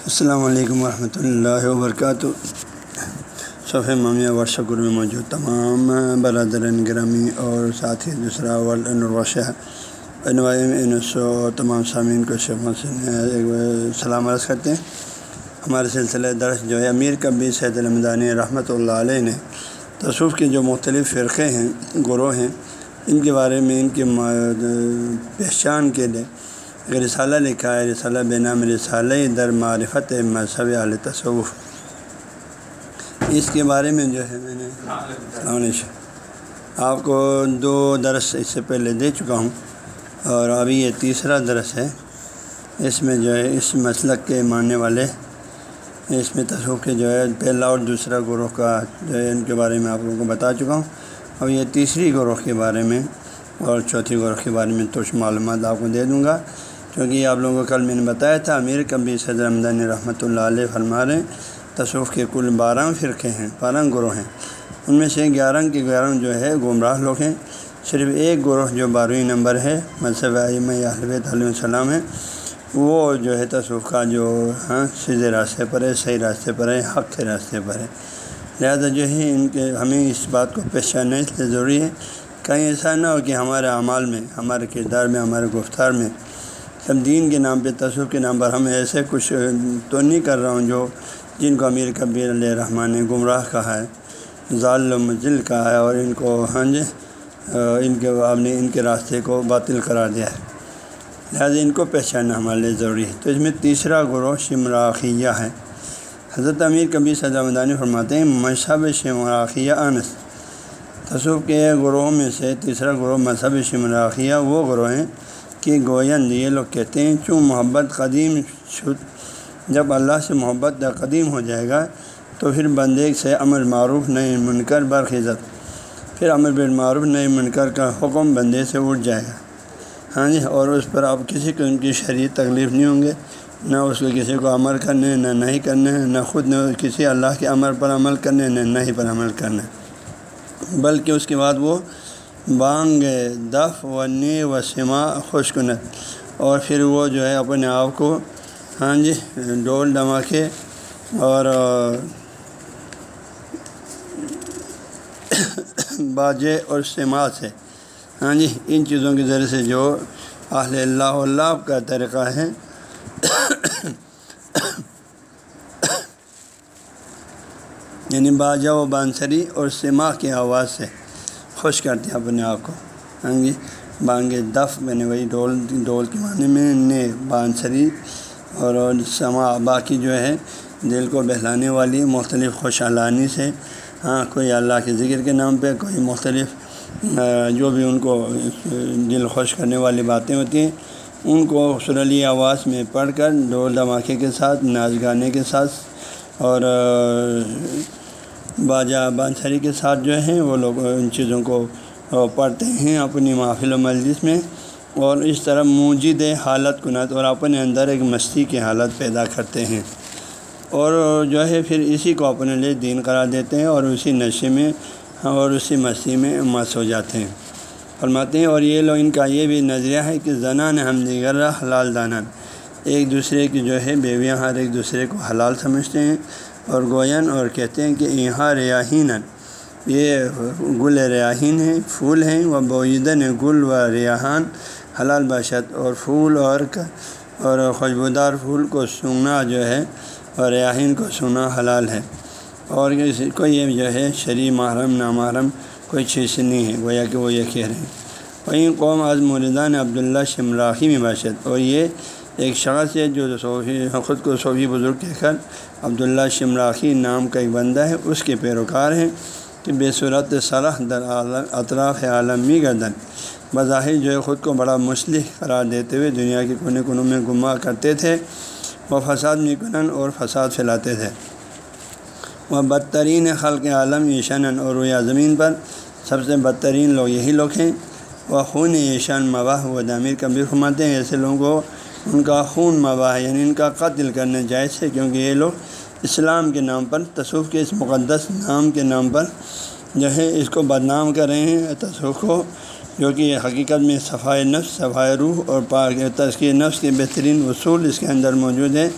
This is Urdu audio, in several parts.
السلام علیکم ورحمۃ اللہ وبرکاتہ۔ صفح مامیہ ورثہ میں موجود تمام برادران گرامی اور ساتھی دوسرا ورلڈ سو تمام سامعین کو سلام عرض کرتے ہیں۔ ہمارے سلسلہ درس جو ہے امیر کبی سید المدانی رحمۃ اللہ علیہ نے تصوف کے جو مختلف فرقے ہیں، گروہ ہیں، ان کے بارے میں ان کی پہچان کے لیے رسالہ لکھا ہے، رسالہ بے نام رسالہ در معرفت مذہب علیہ تصوف۔ اس کے بارے میں جو ہے میں نے السلام علیکم۔ آپ کو دو درس اس سے پہلے دے چکا ہوں اور ابھی یہ تیسرا درس ہے۔ اس میں جو ہے، اس مسلک کے ماننے والے، اس میں تصوف کے جو ہے، پہلا اور دوسرا گروہ کا جو ہے، ان کے بارے میں آپ لوگوں کو بتا چکا ہوں۔ اور یہ تیسری گروہ کے بارے میں اور چوتھی گروہ کے بارے میں کچھ معلومات آپ کو دے دوں گا۔ کیونکہ آپ لوگوں کو کل میں نے بتایا تھا، امیر کبی صدر رمضان رحمۃ اللہ علیہ فرما رہے تصوف کے کل بارہ فرقے ہیں، بارہ گروہ ہیں۔ ان میں سے گیارہ کے گیارہ جو ہے، گمراہ لوگ ہیں۔ صرف ایک گروہ جو بارہویں نمبر ہے، مذہب عیم حلوۃ علیہ السلام ہے وہ جو ہے، تصوف کا جو ہاں سیدھے راستے پر ہے، صحیح راستے پر ہے، حق کے راستے پر ہے۔ لہٰذا جو ہے، ان کے، ہمیں اس بات کو پہچاننا اس لیے ضروری ہے۔ کہیں ایسا نہ ہو کہ ہمارے اعمال میں، ہمارے کردار میں، ہمارے گفتار میں سب دین کے نام پہ، تصوف کے نام پر ہم ایسے کچھ تو نہیں کر رہا ہوں جو جن کو امیر کبیر علیہ رحمٰن نے گمراہ کہا ہے ظال و کہا ہے اور ان کو ہاں جی ان کے آپ نے ان کے راستے کو باطل قرار دیا ہے۔ لہٰذا ان کو پہچاننا ہمارے لیے ضروری ہے۔ تو اس میں تیسرا گروہ شمراخیہ ہے۔ حضرت امیر کبیر سزا مدانی فرماتے ہیں، مذہب شمراخیہ انس تصوف کے گروہ میں سے تیسرا گروہ مذہب شمراخیہ، وہ گروہ ہیں کہ گوین یہ لوگ کہتے ہیں، چوں محبت قدیم شد؟ جب اللہ سے محبت قدیم ہو جائے گا، تو پھر بندے سے امر معروف نئے منکر، برخیزت۔ پھر امر بالمعروف نئے منکر کا حکم بندے سے اٹھ جائے گا۔ ہاں جی اور اس پر آپ کسی قسم کی شریعت تکلیف نہیں ہوں گے۔ نہ اس کو کسی کو عمل کرنے، نہ نہیں کرنے، نہ خود نہ کسی اللہ کے عمل پر عمل کرنے، نہ نہیں پر عمل کرنے۔ بلکہ اس کے بعد وہ بانگ، دف و نی و سما خشکنت اور پھر وہ جو ہے اپنے آپ کو ہاں جی ڈول دھماکے اور، باجے اور سما سے ہاں جی ان چیزوں کے ذریعے سے جو اہل اللہ اللہ کا طریقہ ہے۔ یعنی باجا و بانسری اور سما کی آواز سے۔ خوش کرتے ہیں اپنے آپ کو۔ ہاں جی بانگ دف میں نے وہی ڈول ڈول کے معنی میں نے بانسری اور سما باقی جو ہے، دل کو بہلانے والی مختلف خوش علانی سے۔ ہاں کوئی اللہ کے ذکر کے نام پہ کوئی مختلف جو بھی ان کو دل خوش کرنے والی باتیں ہوتی ہیں، ان کو سرلی آواز میں پڑھ کر ڈول دھماکے کے ساتھ، ناچ گانے کے ساتھ اور باجا بانسری کے ساتھ جو ہیں، وہ لوگ ان چیزوں کو پڑھتے ہیں اپنی محفل و مجلس میں۔ اور اس طرح موجد حالت کنت اور اپنے اندر ایک مستی کی حالت پیدا کرتے ہیں۔ اور جو ہے، پھر اسی کو اپنے لیے دین قرار دیتے ہیں اور اسی نشے میں اور اسی مستی میں مس ہو جاتے ہیں۔ فرماتے ہیں، اور یہ لوگ، ان کا یہ بھی نظریہ ہے کہ زنان ہم دیگر حلال دانن ایک دوسرے کی جو ہے بیویاں ہر ایک دوسرے کو حلال سمجھتے ہیں۔ اور گوین اور کہتے ہیں کہ یہاں ریاحین یہ گل ریاحین ہیں، پھول ہیں۔ وہ بویدن گل و ریحان حلال باشد۔ اور پھول اور اور خوشبودار پھول کو سونگنا جو ہے، اور ریاحین کو سونا حلال ہے۔ اور کوئی یہ جو ہے شرع محرم، نامحرم، کوئی چیز نہیں ہے۔ گویا کہ وہ یہ کہہ رہے ہیں۔ وہیں قوم از مردان عبداللہ شمراخی میں باشد۔ اور یہ ایک شخص ہے جو صوفی خود کو صوفی بزرگ کہہ کر عبداللہ شمراخی نام کا ایک بندہ ہے، اس کے پیروکار ہیں کہ بے صورت صلاح در عالم اطراف عالمی گردن۔ بظاہر جو ہے خود کو بڑا مسلح قرار دیتے ہوئے دنیا کے کونے کنوں میں گماہ کرتے تھے، وہ فساد نکنن اور فساد پھیلاتے تھے۔ وہ بدترین خلق عالم ایشان اور رویا زمین پر۔ سب سے بدترین لوگ یہی لوگ ہیں۔ وہ خون ایشان مواہ و دامیر کبیر فرماتے ہیں، ایسے لوگوں کو ان کا خون مواہ یعنی ان کا قتل کرنے جائز ہے، کیونکہ یہ لوگ اسلام کے نام پر، تصوف کے اس مقدس نام کے نام پر جو ہے اس کو بدنام کر رہے ہیں۔ تصوف کو جو کہ حقیقت میں صفائے نفس، صفائے روح اور پاک تذکیہ نفس کے بہترین اصول اس کے اندر موجود ہے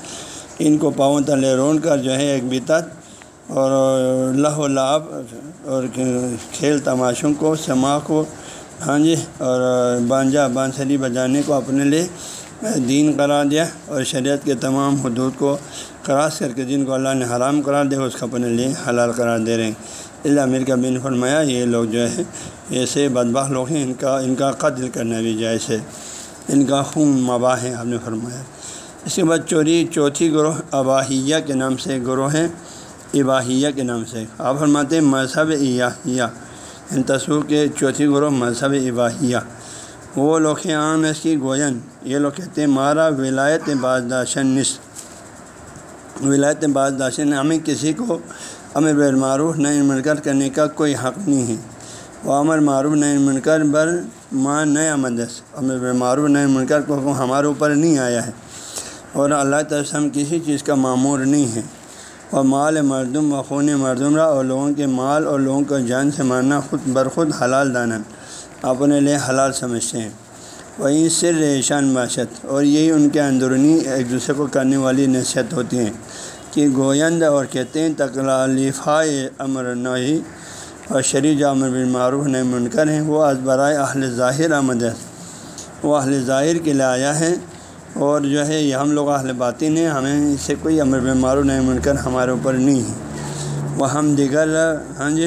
ان کو پاؤں تلے رون کر جو ہے ایک بتت اور لہ و لعب اور کھیل تماشوں کو سما کو ہاں جی اور بانجا بانسری بجانے کو اپنے لیے دین قرار دیا اور شریعت کے تمام حدود کو کراس کر کے جن کو اللہ نے حرام قرار دیا اس کو اپنے لیے حلال قرار دے رہے ہیں۔ اللہ امیر کا بن فرمایا، یہ لوگ جو ہے ایسے بدباہ لوگ ہیں، ان کا ان کا قتل کرنا بھی جائز ہے۔ ان کا خون مباح ہے ہم نے فرمایا۔ اس کے بعد چوری، چوتھی گروہ اباہیہ کے نام سے گروہ ہے، اباہیہ کے نام سے۔ آپ فرماتے ہیں مذہب ایاہیہ ان تصور کے چوتھی گروہ مذہب اباہیہ۔ وہ لوگ عام اس کی گوین۔ یہ لوگ کہتے ہیں، مارا ولایت بازداشن نص ولایت بازداشن، ہمیں کسی کو امر بالمعروف نئے منکر کرنے کا کوئی حق نہیں ہے۔ وہ امر معروف نئے منکر بر ماں نئے امدس امر بالمعروف نئے منکر کو ہمارے اوپر نہیں آیا ہے۔ اور اللہ تعالیٰ ہم کسی چیز کا معمور نہیں ہے اور مال مردم و خون مردم را اور لوگوں کے مال اور لوگوں کو جان سے مارنا خود برخود حلال دانا اپنے لیے حلال سمجھتے ہیں۔ وہیں سر ایشان باشت اور یہی ان کے اندرونی ایک دوسرے کو کرنے والی نصیحت ہوتی ہیں کہ گویند اور کہتے ہیں تکلالیفائے امر نئی اور شریج امر بن معروف نئے منکر ہیں۔ وہ ازبرائے اہل ظاہر آمد وہ اہل ظاہر کے لیے آیا ہے۔ اور جو ہے، یہ ہم لوگ اہل باطن ہیں، ہمیں اس سے کوئی امر بن معروف نئے منکر ہمارے اوپر نہیں ہے۔ وہ ہم دیگر ہاں جی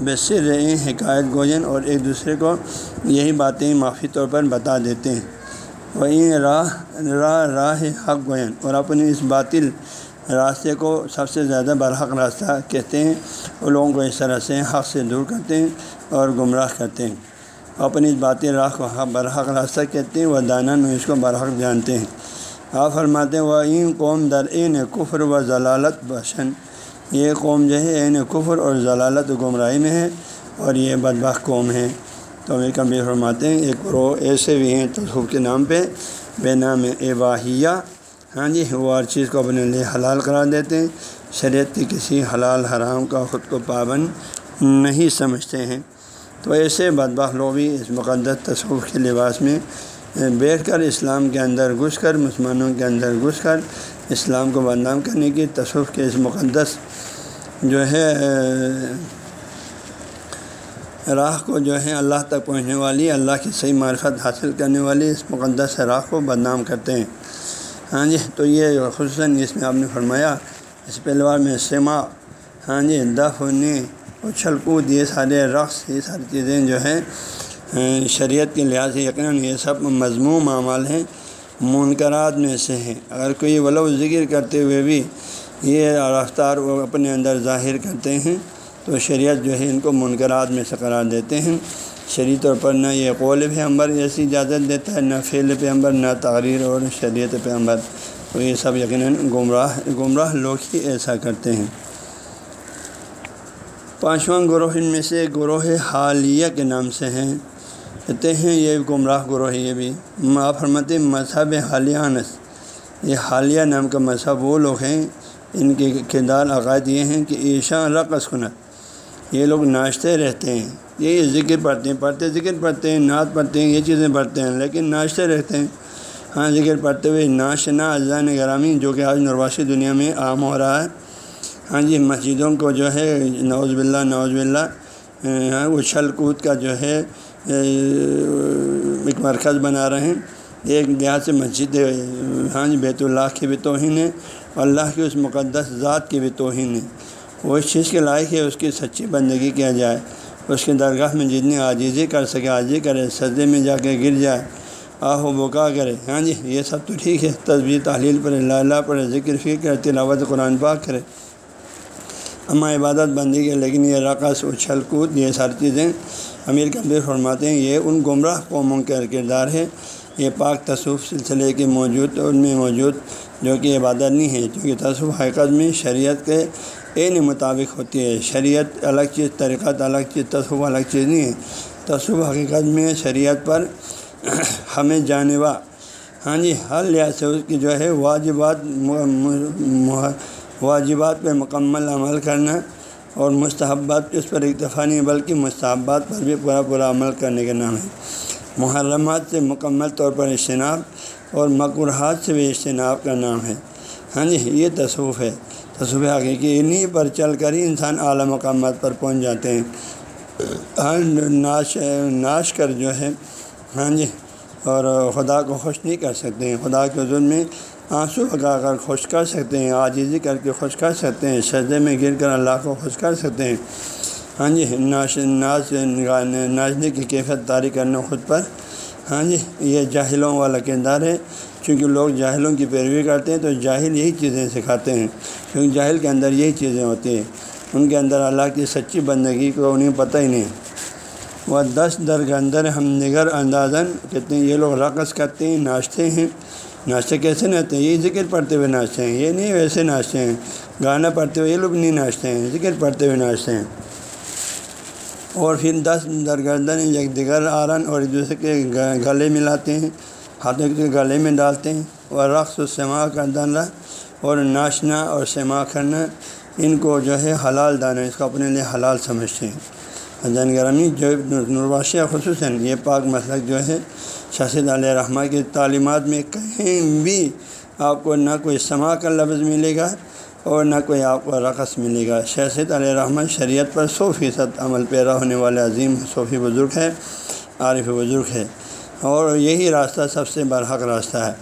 بصر رہے حکایت گوجن اور ایک دوسرے کو یہی باتیں معافی طور پر بتا دیتے ہیں۔ وہیں راہ راہ راہ حق گوین اور اپنی اس باطل راستے کو سب سے زیادہ برحق راستہ کہتے ہیں۔ وہ لوگوں کو اس طرح سے حق سے دور کرتے ہیں اور گمراہ کرتے ہیں۔ اپنی اس باطل راہ کو حق برحق راستہ کہتے ہیں وہ دانا اس کو برحق جانتے ہیں۔ آپ فرماتے ہیں وہ این قوم در این کفر و ضلالت بشن یہ قوم جو ہے عین کفر اور ضلالت گمراہی میں ہے اور یہ بدبخ قوم ہے۔ تو امیر کبھی فرماتے ہیں، ایک رو ایسے بھی ہیں تصوف کے نام پہ، بے نام اباہیہ ہاں جی وہ ہر چیز کو اپنے لیے حلال قرار دیتے ہیں۔ شریعت کی کسی حلال حرام کا خود کو پابند نہیں سمجھتے ہیں۔ تو ایسے بدبخ لوگ بھی اس مقدس تصوف کے لباس میں بیٹھ کر اسلام کے اندر گھس کر، مسلمانوں کے اندر گھس کر اسلام کو بدنام کرنے کی تصوف کے اس مقدس جو ہے راہ کو جو ہے اللہ تک پہنچنے والی، اللہ کی صحیح معرفت حاصل کرنے والی اس مقدس راہ کو بدنام کرتے ہیں۔ ہاں جی تو یہ خصوصاً اس میں آپ نے فرمایا، اس پہلوار میں سما ہاں جی دف ہونے، اچھل کود، یہ سارے رقص، یہ ساری چیزیں جو ہے شریعت کے لحاظ سے یقیناً یہ سب مضموم اعمال ہیں، منکرات میں سے ہیں۔ اگر کوئی ولو ذکر کرتے ہوئے بھی یہ رفتار وہ اپنے اندر ظاہر کرتے ہیں، تو شریعت جو ہے ان کو منکرات میں سے قرار دیتے ہیں۔ شریع طور پر نہ یہ قول پہ عمبر ایسی اجازت دیتا ہے، نہ فعل پہ نہ تقریر اور شریعت پہ تو یہ سب یقیناً گمراہ گمراہ لوگ ہی ایسا کرتے ہیں۔ پانچواں گروہ ان میں سے گروہ حالیہ کے نام سے ہیں۔ کہتے ہیں، یہ گمراہ گروہ یہ بھی۔ فرمت مذہب حالیہ انس یہ حالیہ نام کا مذہب، وہ لوگ ہیں، ان کے کردار عقائد یہ ہیں کہ ایشا رقص کنت یہ لوگ ناشتے رہتے ہیں۔ یہ ذکر پڑھتے ہیں، پڑھتے ذکر پڑھتے ہیں، نعت پڑھتے ہیں، یہ چیزیں پڑھتے ہیں، لیکن ناشتے رہتے ہیں۔ ہاں ذکر پڑھتے ہوئے ناشنا اذان گرامی جو کہ آج نرواشی دنیا میں عام ہو رہا ہے۔ ہاں جی مسجدوں کو جو ہے نوز باللہ نوز باللہ ہاں اچھل کود کا جو ہے ایک مرکز بنا رہے ہیں۔ ایک لحاظ سے مسجد ہاں جی بیت اللہ کی بھی توہین ہے اور اللہ کی اس مقدس ذات کی بھی توہین ہے۔ وہ اس چیز کے لائق ہے، اس کی سچی بندگی کیا جائے۔ اس کے درگاہ میں جتنی عاجزی کر سکے، عاجزی کرے، سجدے میں جا کے گر جائے، آہ و بکا کرے۔ ہاں جی یہ سب تو ٹھیک ہے۔ تصویر تحلیل پڑھے اللہ پڑھے ذکر، فکر کرے، تلاوت قرآن پاک کرے۔ اما عبادت بندی کے لیکن یہ رقص، اچھل کود، یہ ساری چیزیں امیر کبیر فرماتے ہیں، یہ ان گمراہ قوموں کا کردار ہے یہ پاک تصوف سلسلے کے موجود، ان میں موجود جو کہ عبادت نہیں ہے کیونکہ تصوف حقیقت میں شریعت کے عین مطابق ہوتی ہے۔ شریعت الگ چیز، طریقت الگ چیز، تصوف الگ چیز نہیں ہے۔ تصوف حقیقت میں شریعت پر ہمیں جانوا ہاں جی ہر لحاظ سے اس کی جو ہے واجبات واجبات پہ مکمل عمل کرنا اور مستحبات اس پر اکتفا نہیں بلکہ مستحبات پر بھی پورا پورا عمل کرنے کا نام ہے محرمات سے مکمل طور پر اجتناب اور مقرحات سے بھی اجتناب کا نام ہے۔ ہاں جی یہ تصوف ہے۔ تصوف حقیقی انہیں پر چل کر ہی انسان اعلیٰ مقامات پر پہنچ جاتے ہیں۔ ہاں ناش ناش کر جو ہے ہاں جی اور خدا کو خوش نہیں کر سکتے ہیں۔ خدا کے حضور میں آنسو لگا کر خوش کر سکتے ہیں آجیزی کر کے خوش کر سکتے ہیں، سجدے میں گر کر اللہ کو خوش کر سکتے ہیں۔ ہاں جی ناش ناچ ناچنے کی کیفیت طاری کرنا خود پر۔ ہاں جی یہ جاہلوں والا کردار ہے۔ چونکہ لوگ جاہلوں کی پیروی کرتے ہیں تو جاہل یہی چیزیں سکھاتے ہیں۔ کیونکہ جاہل کے اندر یہی چیزیں ہوتی ہیں۔ ان کے اندر اللہ کی سچی بندگی کو انہیں پتہ ہی نہیں۔ وہ دس در کے اندر ہم نگر اندازن کہتے ہیں، یہ لوگ رقص کرتے ہیں، ناچتے ہیں۔ ناچتے کیسے ناچتے ہیں؟ یہ ذکر پڑھتے ہوئے ناچتے ہیں، یہ نہیں ویسے ناچتے ہیں۔ گانا پڑھتے ہوئے یہ لوگ نہیں ناچتے ہیں، ذکر پڑھتے ہوئے ناچتے ہیں۔ اور پھر دس درگردن ایک دیگر آرن اور ایک دوسرے کے گلے ملاتے ہیں، ہاتھوں کے گلے میں ڈالتے ہیں۔ اور رقص و سما کا دن اور ناچنا اور سما کرنا ان کو جو ہے حلال دانا اس کو اپنے لیے حلال سمجھتے ہیں۔ حضین گرامی جو نرواشیہ خصوصاً یہ پاک مسلک جو ہے شاشد علیہ رحمٰ کی تعلیمات میں کہیں بھی آپ کو نہ کوئی سما کا لفظ ملے گا اور نہ کوئی آپ کو رقص ملے گا۔ شاشد علیہ رحمٰ شریعت پر سو فیصد عمل پیرا ہونے والے عظیم صوفی بزرگ ہے عارف بزرگ ہے اور یہی راستہ سب سے برحق راستہ ہے۔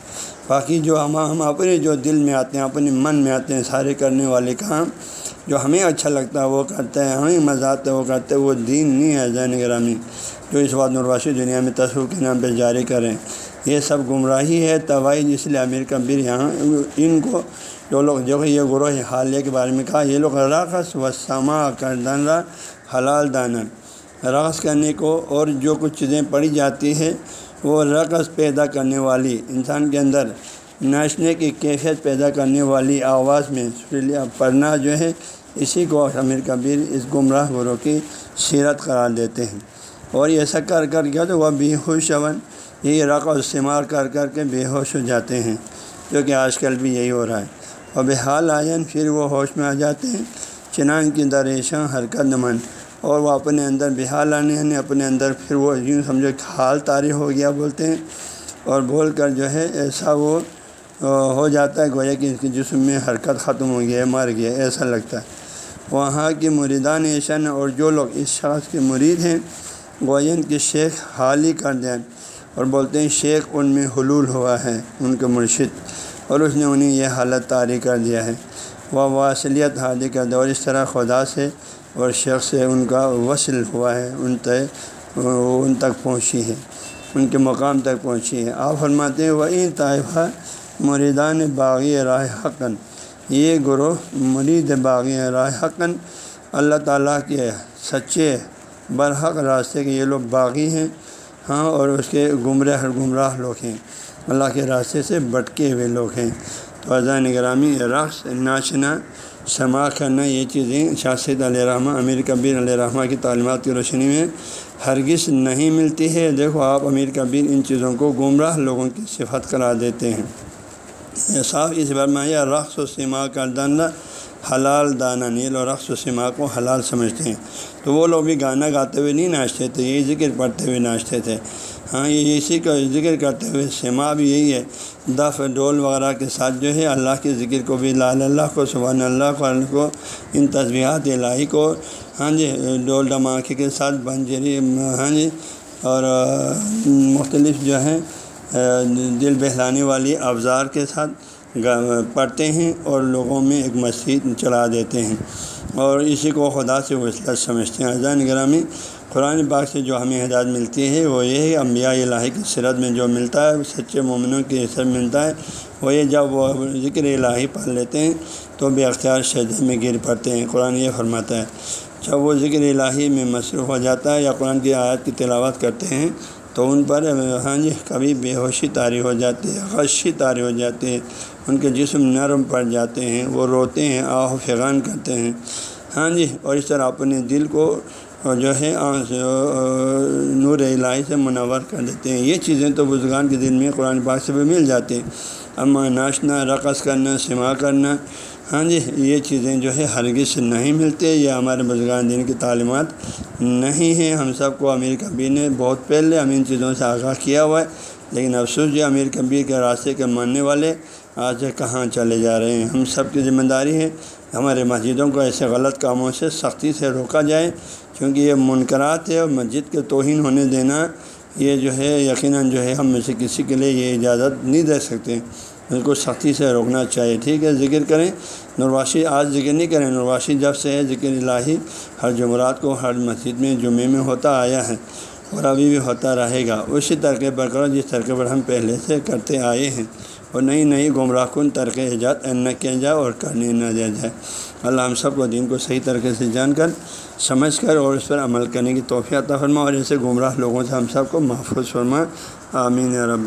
باقی جو ہم ہم اپنے جو دل میں آتے ہیں، اپنے من میں آتے ہیں، سارے کرنے والے کام جو ہمیں اچھا لگتا ہے وہ کرتے ہیں، ہمیں مزہ آتا ہے وہ کرتے ہیں، وہ دین نہیں ہے زین گرامی۔ جو اس بات نرواسی دنیا میں تصور کے نام پہ جاری کریں۔ یہ سب گمراہی ہے توائی جس لیے امیر کبیر یہاں ان کو جو لوگ جو کہ یہ گروہ حالیہ کے بارے میں کہا، یہ لوگ رقص و سما کر دانا، حلال دانا۔ رقص کرنے کو اور جو کچھ چیزیں پڑھی جاتی ہے وہ رقص پیدا کرنے والی انسان کے اندر ناچنے کی کیفیت پیدا کرنے والی آواز میں پڑھنا جو ہے، اسی کو امیر کبیر اس گمراہ گروہ کی سیرت قرار دیتے ہیں۔ اور ایسا کر کر کیا تو وہ بے ہوش اون یہی رق و استعمال کر کر کے بے ہوش ہو جاتے ہیں، جو کہ آج کل بھی یہی ہو رہا ہے۔ اور بحال آئین پھر وہ ہوش میں آ جاتے ہیں چنان کی دریشاں حرکت نمن۔ اور وہ اپنے اندر بحال آنے یعنی اپنے اندر پھر وہ یوں سمجھو حال طاری ہو گیا بولتے ہیں۔ اور بول کر جو ہے، ایسا وہ ہو جاتا ہے گویا کہ اس کے جسم میں حرکت ختم ہو گیا ہے، مر گیا ایسا لگتا ہے۔ وہاں کے مریدان ایشن اور جو لوگ اس شخص کے مرید ہیں گوین کے شیخ حال ہی کر دیں اور بولتے ہیں، شیخ ان میں حلول ہوا ہے، ان کے مرشد۔ اور اس نے انہیں یہ حالت طاری کر دیا ہے۔ وہ واصلیت حاضر کر دیا اور اس طرح خدا سے اور شخص سے ان کا وصل ہوا ہے، ان تک ان تک پہنچی ہے، ان کے مقام تک پہنچی ہے۔ آپ فرماتے ہیں وہ ان طائفہ مریدان باغی راہ حقن یہ گروہ مرید باغی راہ حقن اللہ تعالیٰ کے سچے برحق راستے کے یہ لوگ باغی ہیں۔ ہاں اور اس کے گمراہ گمراہ لوگ ہیں۔ اللہ کے راستے سے بٹکے ہوئے لوگ ہیں۔ تو اذان گرامی رقص، ناچنا، سما کرنا، یہ چیزیں شاست علیہ رحمٰ امیر کبیر علیہ رحمٰ کی تعلیمات کی روشنی میں ہرگز نہیں ملتی ہے۔ دیکھو، آپ امیر کبیر ان چیزوں کو گمراہ لوگوں کی صفت کرا دیتے ہیں۔ صاف اس میں یہ رقص و سما کا حلال دانہ نیل اور رقص و سما کو حلال سمجھتے ہیں۔ تو وہ لوگ بھی گانا گاتے ہوئے نہیں ناچتے تھے یہی ذکر پڑھتے ہوئے ناچتے تھے۔ ہاں یہ اسی کا ذکر کرتے ہوئے سما بھی یہی ہے۔ دف ڈول وغیرہ کے ساتھ جو ہے اللہ کے ذکر کو بھی، لال اللہ کو، سبحان اللہ کو ان تصویرات الہی کو ہاں جی ڈول دھماکے کے ساتھ، بنجری ہاں جی اور مختلف جو ہیں دل بہلانے والی افزار کے ساتھ پڑھتے ہیں اور لوگوں میں ایک مسجد چلا دیتے ہیں۔ اور اسی کو خدا سے وصلت سمجھتے ہیں۔ اذان گرامی، قرآن پاک سے جو ہمیں ہدایت ملتی ہے، وہ یہ ہے، انبیاء الہی کی سرت میں جو ملتا ہے، سچے مومنوں کی حصہ ملتا ہے، وہ یہ جب وہ ذکر الہی پڑھ لیتے ہیں، تو بے اختیار شہدے میں گر پڑتے ہیں۔ قرآن یہ فرماتا ہے، جب وہ ذکر الہی میں مصروف ہو جاتا ہے یا قرآن کی آیات کی تلاوت کرتے ہیں تو ان پر ہاں جی کبھی بے ہوشی طاری ہو جاتی ہے خشی طاری ہو جاتی ہے ان کے جسم نرم پڑ جاتے ہیں، وہ روتے ہیں، آہ فغان کرتے ہیں۔ ہاں جی اور اس طرح اپنے دل کو جو ہے نور الہی سے منور کر دیتے ہیں۔ یہ چیزیں تو بزرگان کے دل میں قرآن پاک سے بھی مل جاتے ہیں۔ اما ناچنا رقص کرنا، سما کرنا ہاں جی یہ چیزیں جو ہے ہرگز نہیں ملتے، یہ ہمارے بزرگان دین کی تعلیمات نہیں ہیں۔ ہم سب کو امیر کبیر نے بہت پہلے ہم ان چیزوں سے آگاہ کیا ہوا ہے، لیکن افسوس جو امیر کبیر کے راستے کے ماننے والے آج کہاں چلے جا رہے ہیں؟ ہم سب کی ذمہ داری ہے ہمارے مسجدوں کو ایسے غلط کاموں سے سختی سے روکا جائے کیونکہ یہ منکرات ہے اور مسجد کے توہین ہونے دینا یہ جو ہے یقیناً جو ہے ہم میں سے کسی کے لیے یہ اجازت نہیں دے سکتے۔ اس کو سختی سے روکنا چاہیے۔ ٹھیک ہے، ذکر کریں۔ نرواشی آج ذکر نہیں کریں۔ نرواشی جب سے ہے، ذکر الہی ہر جمعرات کو ہر مسجد میں جمعے میں ہوتا آیا ہے اور ابھی بھی ہوتا رہے گا۔ اسی طرقے برقرار جس طرقے پر ہم پہلے سے کرتے آئے ہیں۔ اور نئی نئی گمراہ کن ترک ایجاد نہ کیا جائے اور کرنے نہ دیا جائے۔ اللہ ہم سب کو دین کو صحیح طریقے سے جان کر سمجھ کر اور اس پر عمل کرنے کی توفیع فرما اور ایسے گمراہ لوگوں سے ہم سب کو محفوظ فرما۔ آمین رب